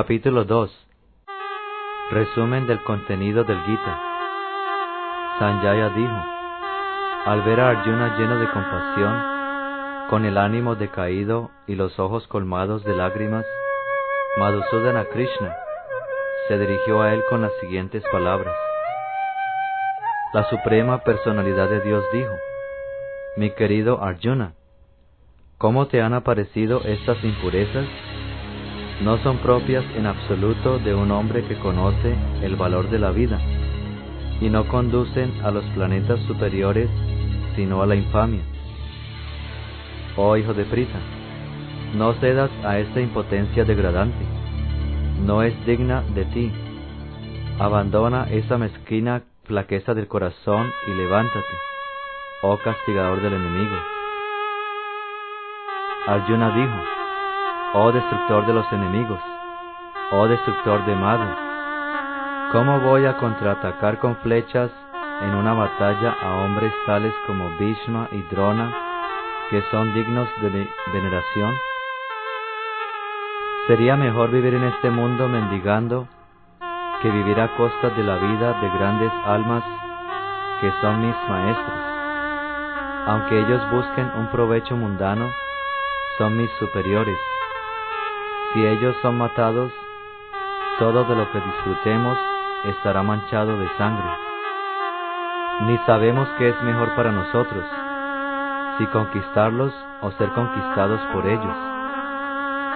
Capítulo 2 Resumen del contenido del Gita Sanjaya dijo, al ver a Arjuna lleno de compasión, con el ánimo decaído y los ojos colmados de lágrimas, Madhusudana Krishna se dirigió a él con las siguientes palabras. La Suprema Personalidad de Dios dijo, Mi querido Arjuna, ¿cómo te han aparecido estas impurezas? No son propias en absoluto de un hombre que conoce el valor de la vida, y no conducen a los planetas superiores, sino a la infamia. Oh hijo de Prita, no cedas a esta impotencia degradante, no es digna de ti. Abandona esa mezquina flaqueza del corazón y levántate, oh castigador del enemigo. Arjuna dijo, oh destructor de los enemigos, oh destructor de Madhu, ¿cómo voy a contraatacar con flechas en una batalla a hombres tales como Bhishma y Drona, que son dignos de veneración? Sería mejor vivir en este mundo mendigando que vivir a costa de la vida de grandes almas que son mis maestros. Aunque ellos busquen un provecho mundano, son mis superiores si ellos son matados, todo de lo que disfrutemos estará manchado de sangre. Ni sabemos qué es mejor para nosotros, si conquistarlos o ser conquistados por ellos.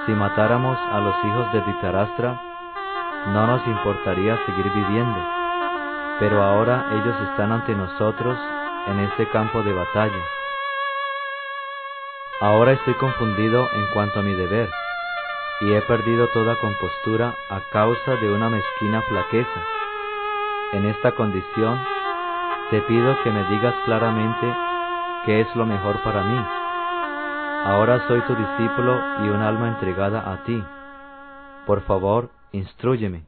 Si matáramos a los hijos de Dhritarashtra, no nos importaría seguir viviendo, pero ahora ellos están ante nosotros en este campo de batalla. Ahora estoy confundido en cuanto a mi deber y he perdido toda compostura a causa de una mezquina flaqueza. En esta condición, te pido que me digas claramente qué es lo mejor para mí. Ahora soy tu discípulo y un alma entregada a ti. Por favor, instruyeme.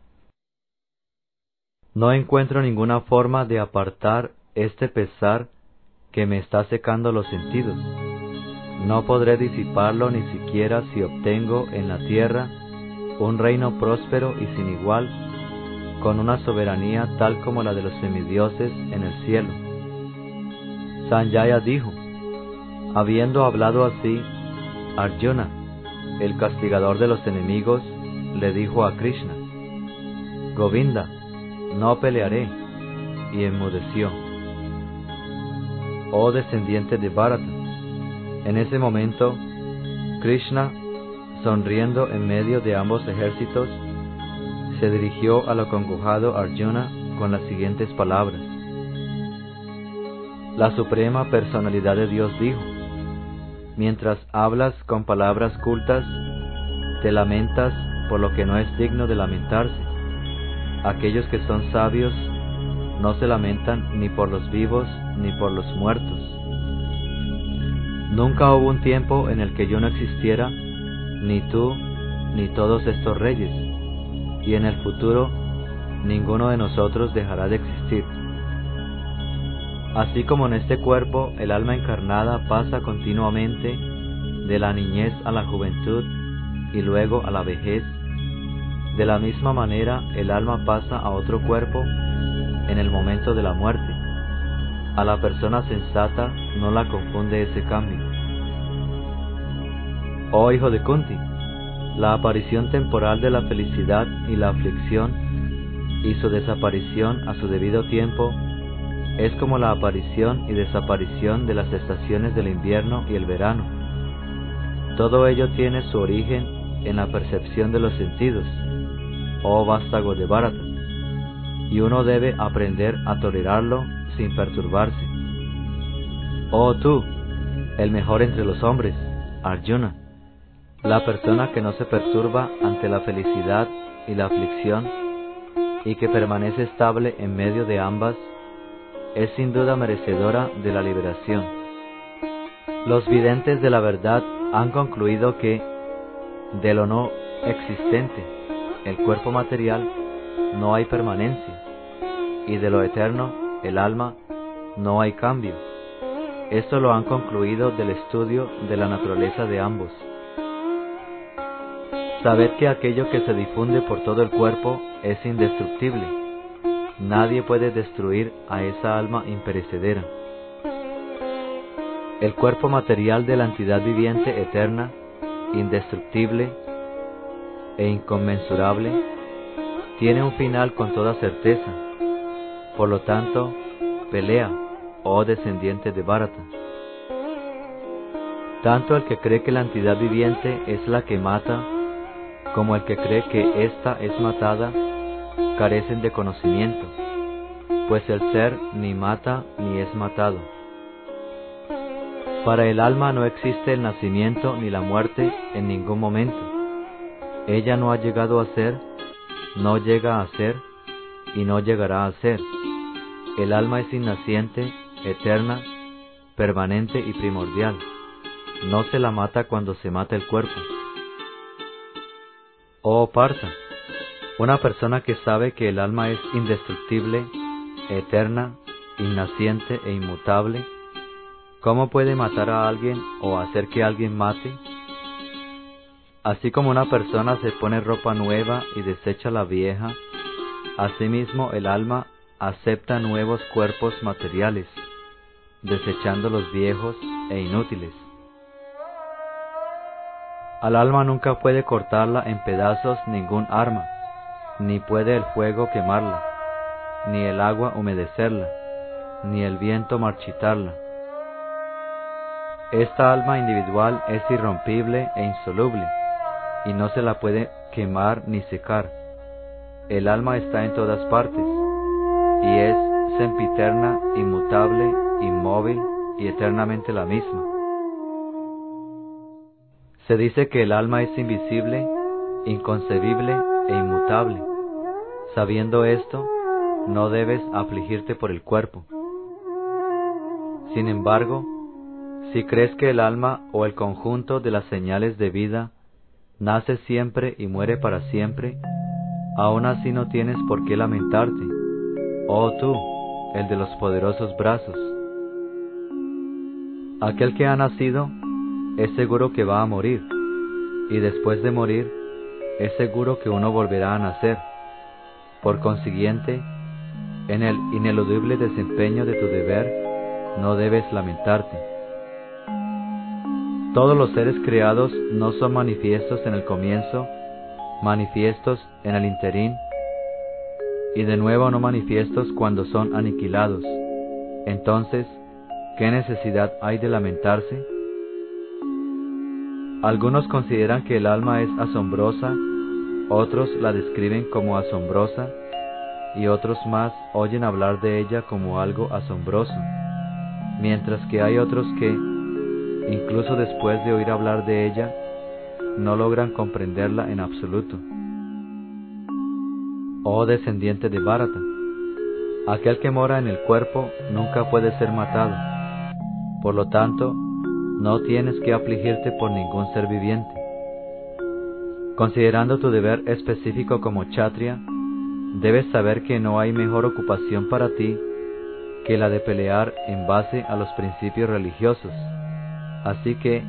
No encuentro ninguna forma de apartar este pesar que me está secando los sentidos no podré disiparlo ni siquiera si obtengo en la tierra un reino próspero y sin igual, con una soberanía tal como la de los semidioses en el cielo. Sanjaya dijo, habiendo hablado así, Arjuna, el castigador de los enemigos, le dijo a Krishna, Govinda, no pelearé, y enmudeció. Oh descendiente de Bharata, en ese momento, Krishna, sonriendo en medio de ambos ejércitos, se dirigió al acongojado Arjuna con las siguientes palabras. La Suprema Personalidad de Dios dijo, mientras hablas con palabras cultas, te lamentas por lo que no es digno de lamentarse. Aquellos que son sabios no se lamentan ni por los vivos ni por los muertos. Nunca hubo un tiempo en el que yo no existiera, ni tú, ni todos estos reyes, y en el futuro ninguno de nosotros dejará de existir. Así como en este cuerpo el alma encarnada pasa continuamente de la niñez a la juventud y luego a la vejez, de la misma manera el alma pasa a otro cuerpo en el momento de la muerte. A la persona sensata no la confunde ese cambio. Oh hijo de Kunti, la aparición temporal de la felicidad y la aflicción y su desaparición a su debido tiempo es como la aparición y desaparición de las estaciones del invierno y el verano. Todo ello tiene su origen en la percepción de los sentidos, oh vástago de Bharata, y uno debe aprender a tolerarlo sin perturbarse. Oh tú, el mejor entre los hombres, Arjuna, la persona que no se perturba ante la felicidad y la aflicción y que permanece estable en medio de ambas, es sin duda merecedora de la liberación. Los videntes de la verdad han concluido que de lo no existente, el cuerpo material, no hay permanencia, y de lo eterno, el alma, no hay cambio. Esto lo han concluido del estudio de la naturaleza de ambos. Sabed que aquello que se difunde por todo el cuerpo es indestructible. Nadie puede destruir a esa alma imperecedera. El cuerpo material de la entidad viviente eterna, indestructible e inconmensurable, tiene un final con toda certeza. Por lo tanto, pelea, oh descendiente de Bharata. Tanto el que cree que la entidad viviente es la que mata, como el que cree que ésta es matada, carecen de conocimiento, pues el ser ni mata ni es matado. Para el alma no existe el nacimiento ni la muerte en ningún momento. Ella no ha llegado a ser, no llega a ser y no llegará a ser. El alma es innaciente, eterna, permanente y primordial. No se la mata cuando se mata el cuerpo. Oh Parta, una persona que sabe que el alma es indestructible, eterna, innaciente e inmutable, ¿cómo puede matar a alguien o hacer que alguien mate? Así como una persona se pone ropa nueva y desecha la vieja, asimismo el alma acepta nuevos cuerpos materiales, desechando los viejos e inútiles. Al alma nunca puede cortarla en pedazos ningún arma, ni puede el fuego quemarla, ni el agua humedecerla, ni el viento marchitarla. Esta alma individual es irrompible e insoluble, y no se la puede quemar ni secar. El alma está en todas partes, y es sempiterna, inmutable, inmóvil y eternamente la misma. Se dice que el alma es invisible, inconcebible e inmutable. Sabiendo esto, no debes afligirte por el cuerpo. Sin embargo, si crees que el alma o el conjunto de las señales de vida nace siempre y muere para siempre, aún así no tienes por qué lamentarte, oh tú, el de los poderosos brazos. Aquel que ha nacido es seguro que va a morir, y después de morir, es seguro que uno volverá a nacer. Por consiguiente, en el ineludible desempeño de tu deber, no debes lamentarte. Todos los seres creados no son manifiestos en el comienzo, manifiestos en el interín, y de nuevo no manifiestos cuando son aniquilados. Entonces, ¿qué necesidad hay de lamentarse? Algunos consideran que el alma es asombrosa, otros la describen como asombrosa y otros más oyen hablar de ella como algo asombroso, mientras que hay otros que, incluso después de oír hablar de ella, no logran comprenderla en absoluto. Oh descendiente de Bharata, aquel que mora en el cuerpo nunca puede ser matado. Por lo tanto, no tienes que afligirte por ningún ser viviente. Considerando tu deber específico como chatria, debes saber que no hay mejor ocupación para ti que la de pelear en base a los principios religiosos, así que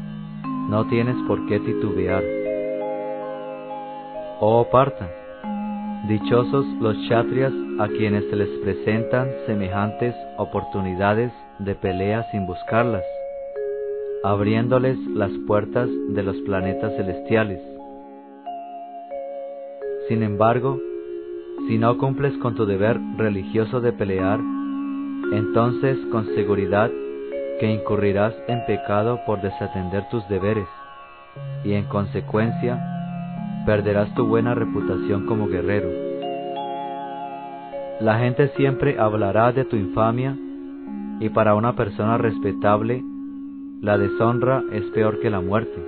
no tienes por qué titubear. Oh Parta, dichosos los chatrias a quienes se les presentan semejantes oportunidades de pelea sin buscarlas abriéndoles las puertas de los planetas celestiales. Sin embargo, si no cumples con tu deber religioso de pelear, entonces con seguridad que incurrirás en pecado por desatender tus deberes, y en consecuencia perderás tu buena reputación como guerrero. La gente siempre hablará de tu infamia, y para una persona respetable la deshonra es peor que la muerte.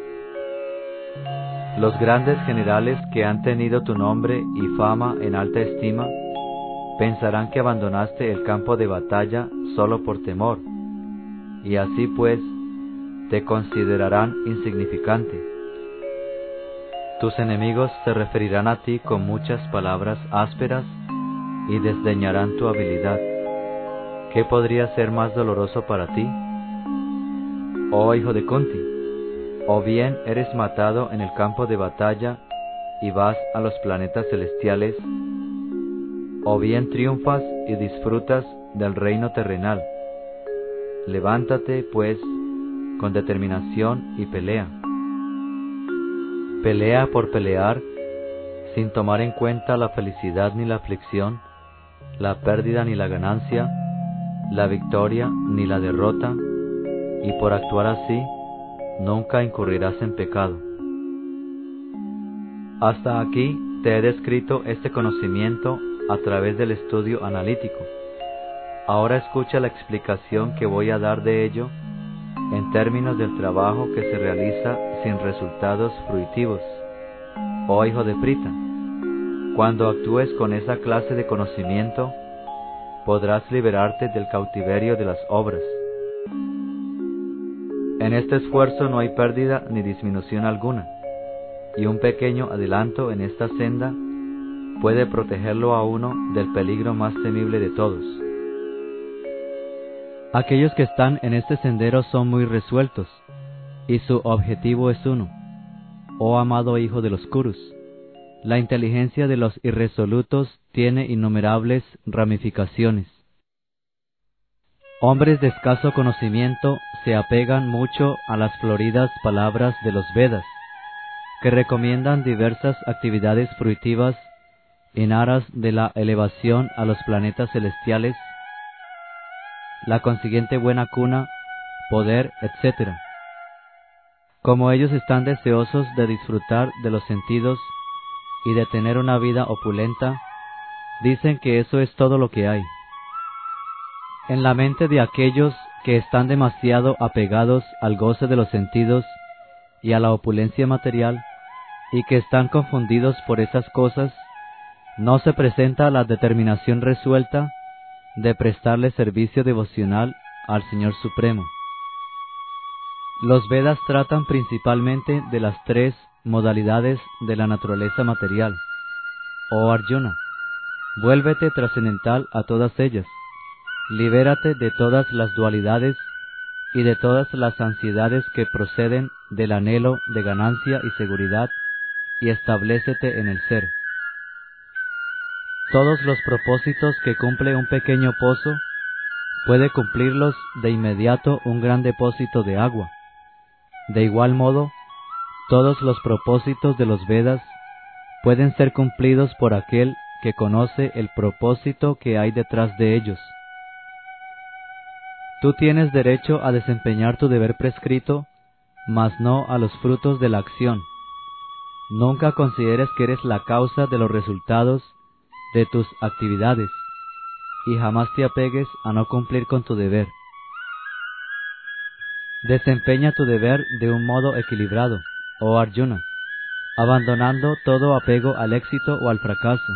Los grandes generales que han tenido tu nombre y fama en alta estima pensarán que abandonaste el campo de batalla solo por temor, y así pues te considerarán insignificante. Tus enemigos se referirán a ti con muchas palabras ásperas y desdeñarán tu habilidad. ¿Qué podría ser más doloroso para ti? Oh hijo de Kunti, o bien eres matado en el campo de batalla y vas a los planetas celestiales, o bien triunfas y disfrutas del reino terrenal. Levántate, pues, con determinación y pelea. Pelea por pelear, sin tomar en cuenta la felicidad ni la aflicción, la pérdida ni la ganancia, la victoria ni la derrota, y por actuar así, nunca incurrirás en pecado. Hasta aquí te he descrito este conocimiento a través del estudio analítico. Ahora escucha la explicación que voy a dar de ello en términos del trabajo que se realiza sin resultados fruitivos. Oh hijo de Prita, cuando actúes con esa clase de conocimiento, podrás liberarte del cautiverio de las obras. En este esfuerzo no hay pérdida ni disminución alguna, y un pequeño adelanto en esta senda puede protegerlo a uno del peligro más temible de todos. Aquellos que están en este sendero son muy resueltos, y su objetivo es uno, oh amado hijo de los Kurus. La inteligencia de los irresolutos tiene innumerables ramificaciones. Hombres de escaso conocimiento se apegan mucho a las floridas palabras de los Vedas, que recomiendan diversas actividades fruitivas en aras de la elevación a los planetas celestiales, la consiguiente buena cuna, poder, etc. Como ellos están deseosos de disfrutar de los sentidos y de tener una vida opulenta, dicen que eso es todo lo que hay. En la mente de aquellos que están demasiado apegados al goce de los sentidos y a la opulencia material, y que están confundidos por esas cosas, no se presenta la determinación resuelta de prestarle servicio devocional al Señor Supremo. Los Vedas tratan principalmente de las tres modalidades de la naturaleza material. Oh Arjuna, vuélvete trascendental a todas ellas libérate de todas las dualidades y de todas las ansiedades que proceden del anhelo de ganancia y seguridad, y establecete en el ser. Todos los propósitos que cumple un pequeño pozo, puede cumplirlos de inmediato un gran depósito de agua. De igual modo, todos los propósitos de los Vedas pueden ser cumplidos por aquel que conoce el propósito que hay detrás de ellos. Tú tienes derecho a desempeñar tu deber prescrito, mas no a los frutos de la acción. Nunca consideres que eres la causa de los resultados de tus actividades y jamás te apegues a no cumplir con tu deber. Desempeña tu deber de un modo equilibrado, oh Arjuna, abandonando todo apego al éxito o al fracaso.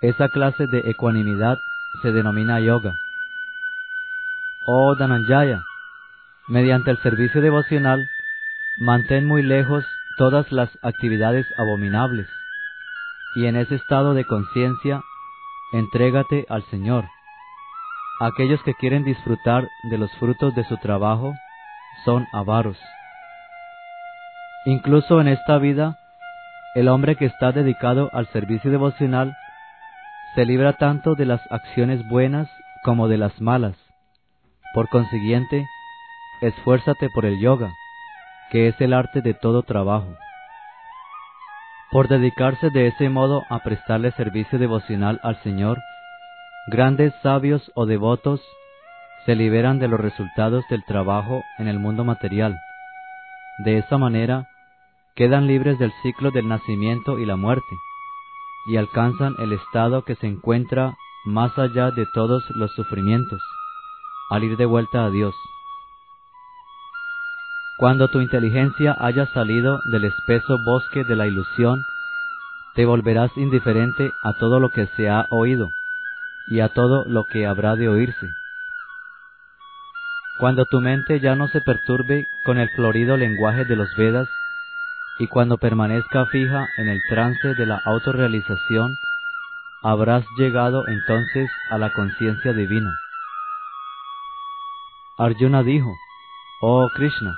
Esa clase de ecuanimidad se denomina yoga. Oh Dananjaya, mediante el servicio devocional, mantén muy lejos todas las actividades abominables, y en ese estado de conciencia, entrégate al Señor. Aquellos que quieren disfrutar de los frutos de su trabajo son avaros. Incluso en esta vida, el hombre que está dedicado al servicio devocional se libra tanto de las acciones buenas como de las malas por consiguiente, esfuérzate por el yoga, que es el arte de todo trabajo. Por dedicarse de ese modo a prestarle servicio devocional al Señor, grandes sabios o devotos se liberan de los resultados del trabajo en el mundo material. De esa manera, quedan libres del ciclo del nacimiento y la muerte, y alcanzan el estado que se encuentra más allá de todos los sufrimientos al ir de vuelta a Dios. Cuando tu inteligencia haya salido del espeso bosque de la ilusión, te volverás indiferente a todo lo que se ha oído y a todo lo que habrá de oírse. Cuando tu mente ya no se perturbe con el florido lenguaje de los Vedas, y cuando permanezca fija en el trance de la autorrealización, habrás llegado entonces a la conciencia divina. Arjuna dijo, Oh Krishna,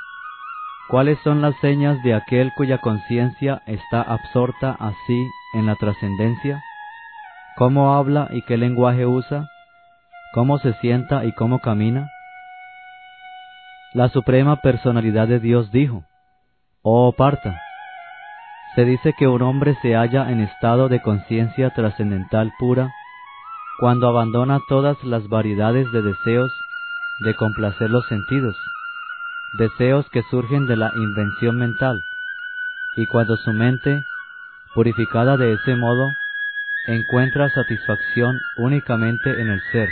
¿Cuáles son las señas de aquel cuya conciencia está absorta así en la trascendencia? ¿Cómo habla y qué lenguaje usa? ¿Cómo se sienta y cómo camina? La Suprema Personalidad de Dios dijo, Oh Parta, se dice que un hombre se halla en estado de conciencia trascendental pura cuando abandona todas las variedades de deseos de complacer los sentidos deseos que surgen de la invención mental, y cuando su mente, purificada de ese modo, encuentra satisfacción únicamente en el ser.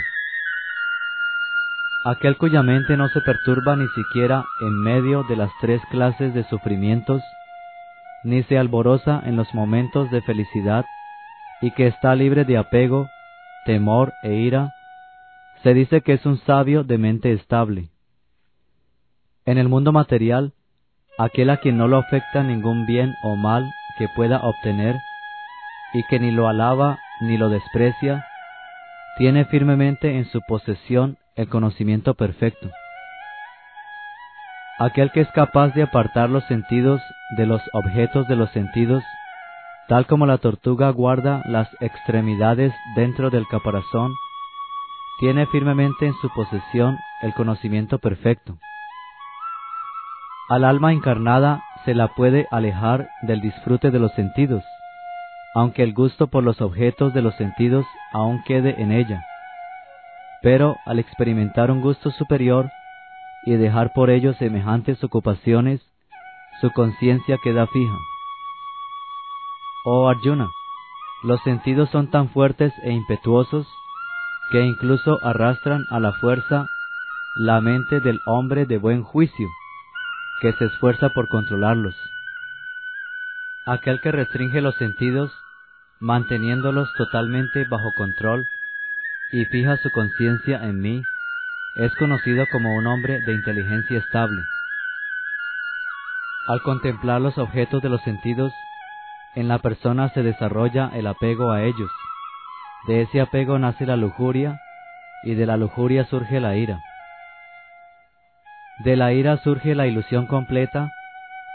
Aquel cuya mente no se perturba ni siquiera en medio de las tres clases de sufrimientos, ni se alboroza en los momentos de felicidad, y que está libre de apego, temor e ira, se dice que es un sabio de mente estable. En el mundo material, aquel a quien no lo afecta ningún bien o mal que pueda obtener, y que ni lo alaba ni lo desprecia, tiene firmemente en su posesión el conocimiento perfecto. Aquel que es capaz de apartar los sentidos de los objetos de los sentidos, tal como la tortuga guarda las extremidades dentro del caparazón, tiene firmemente en su posesión el conocimiento perfecto. Al alma encarnada se la puede alejar del disfrute de los sentidos, aunque el gusto por los objetos de los sentidos aún quede en ella. Pero al experimentar un gusto superior y dejar por ello semejantes ocupaciones, su conciencia queda fija. Oh Arjuna, los sentidos son tan fuertes e impetuosos que incluso arrastran a la fuerza la mente del hombre de buen juicio que se esfuerza por controlarlos. Aquel que restringe los sentidos, manteniéndolos totalmente bajo control, y fija su conciencia en mí, es conocido como un hombre de inteligencia estable. Al contemplar los objetos de los sentidos, en la persona se desarrolla el apego a ellos. De ese apego nace la lujuria, y de la lujuria surge la ira. De la ira surge la ilusión completa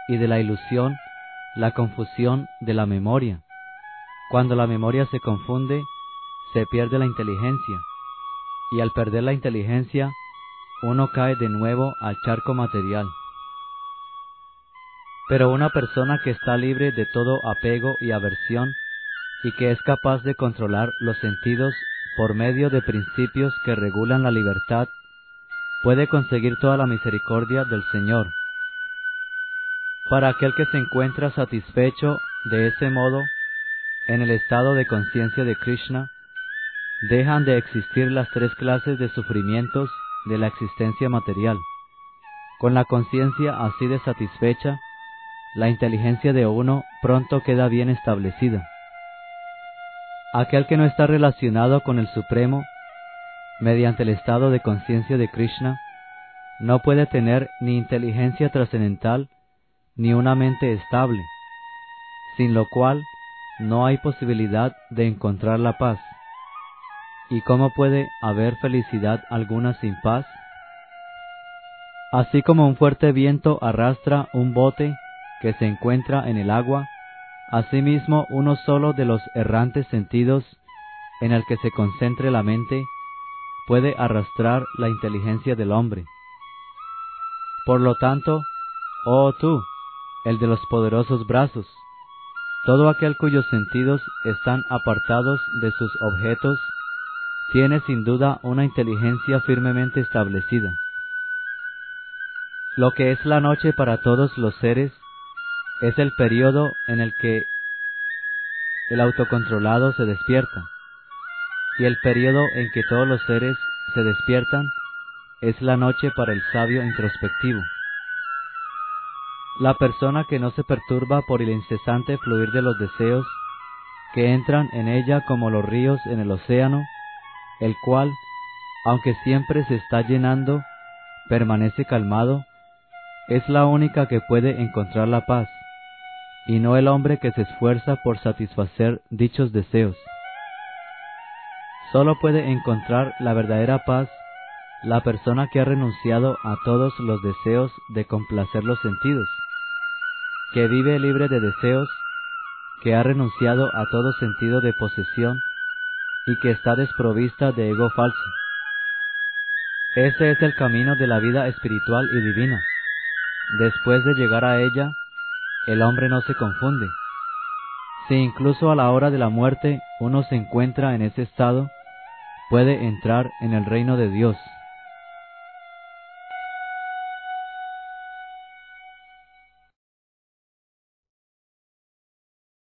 y de la ilusión la confusión de la memoria. Cuando la memoria se confunde, se pierde la inteligencia, y al perder la inteligencia, uno cae de nuevo al charco material. Pero una persona que está libre de todo apego y aversión, y que es capaz de controlar los sentidos por medio de principios que regulan la libertad puede conseguir toda la misericordia del Señor. Para aquel que se encuentra satisfecho de ese modo, en el estado de conciencia de Krishna, dejan de existir las tres clases de sufrimientos de la existencia material. Con la conciencia así de satisfecha, la inteligencia de uno pronto queda bien establecida. Aquel que no está relacionado con el Supremo mediante el estado de conciencia de Krishna, no puede tener ni inteligencia trascendental ni una mente estable, sin lo cual no hay posibilidad de encontrar la paz. ¿Y cómo puede haber felicidad alguna sin paz? Así como un fuerte viento arrastra un bote que se encuentra en el agua, asimismo uno solo de los errantes sentidos en el que se concentre la mente puede arrastrar la inteligencia del hombre. Por lo tanto, oh tú, el de los poderosos brazos, todo aquel cuyos sentidos están apartados de sus objetos, tiene sin duda una inteligencia firmemente establecida. Lo que es la noche para todos los seres es el periodo en el que el autocontrolado se despierta y el periodo en que todos los seres se despiertan es la noche para el sabio introspectivo. La persona que no se perturba por el incesante fluir de los deseos, que entran en ella como los ríos en el océano, el cual, aunque siempre se está llenando, permanece calmado, es la única que puede encontrar la paz, y no el hombre que se esfuerza por satisfacer dichos deseos. Solo puede encontrar la verdadera paz la persona que ha renunciado a todos los deseos de complacer los sentidos, que vive libre de deseos, que ha renunciado a todo sentido de posesión y que está desprovista de ego falso. Ese es el camino de la vida espiritual y divina. Después de llegar a ella, el hombre no se confunde. Si incluso a la hora de la muerte uno se encuentra en ese estado, puede entrar en el reino de Dios.